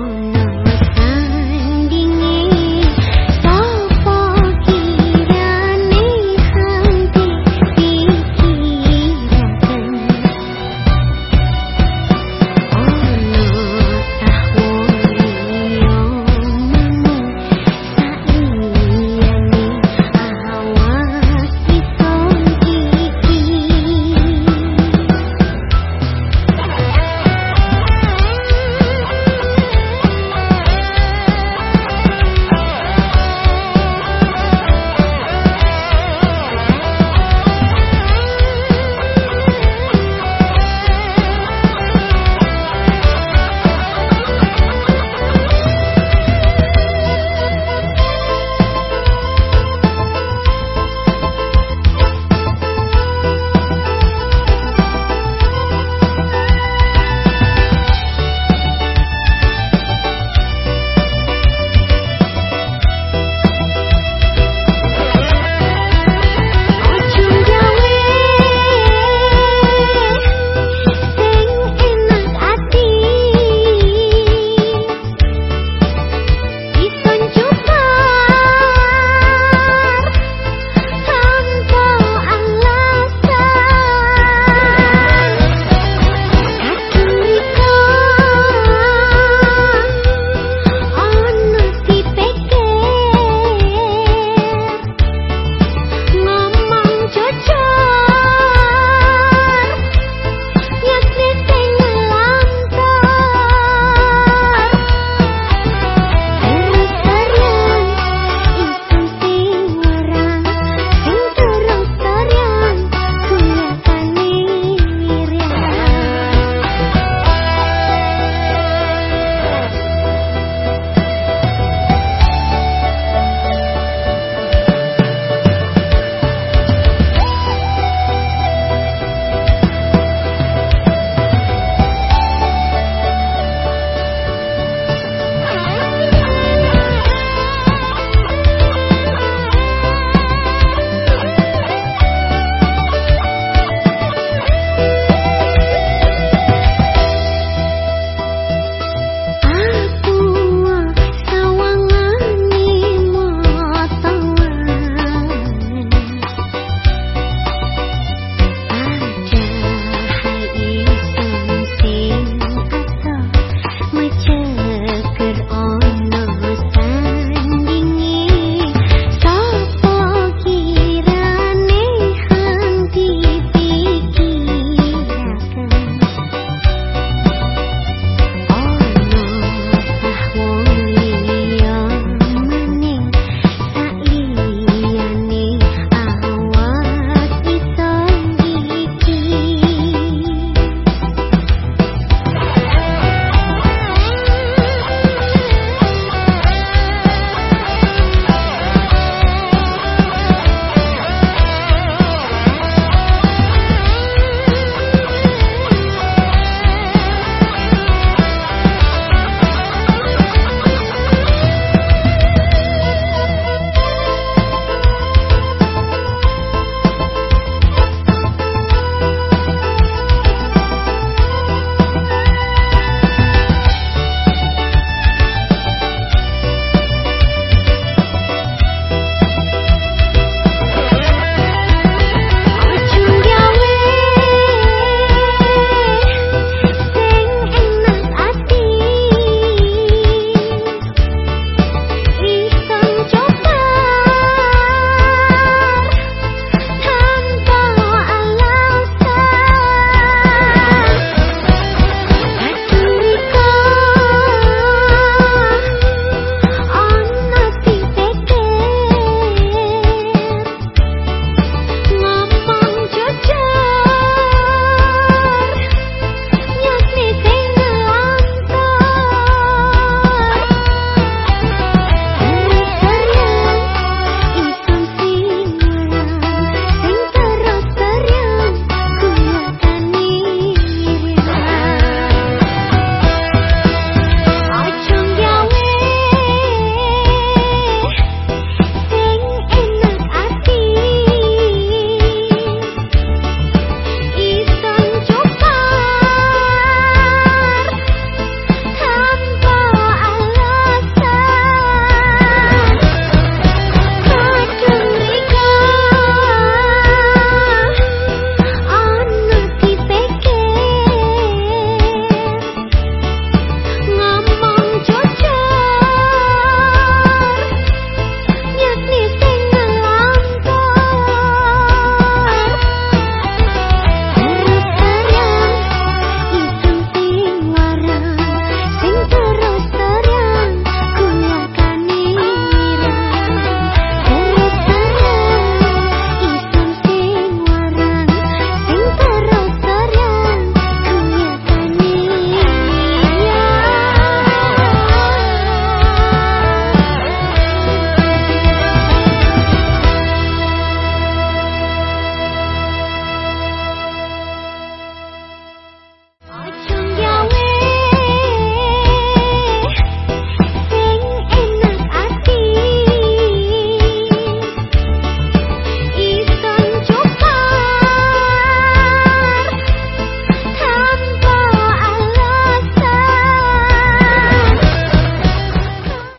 You.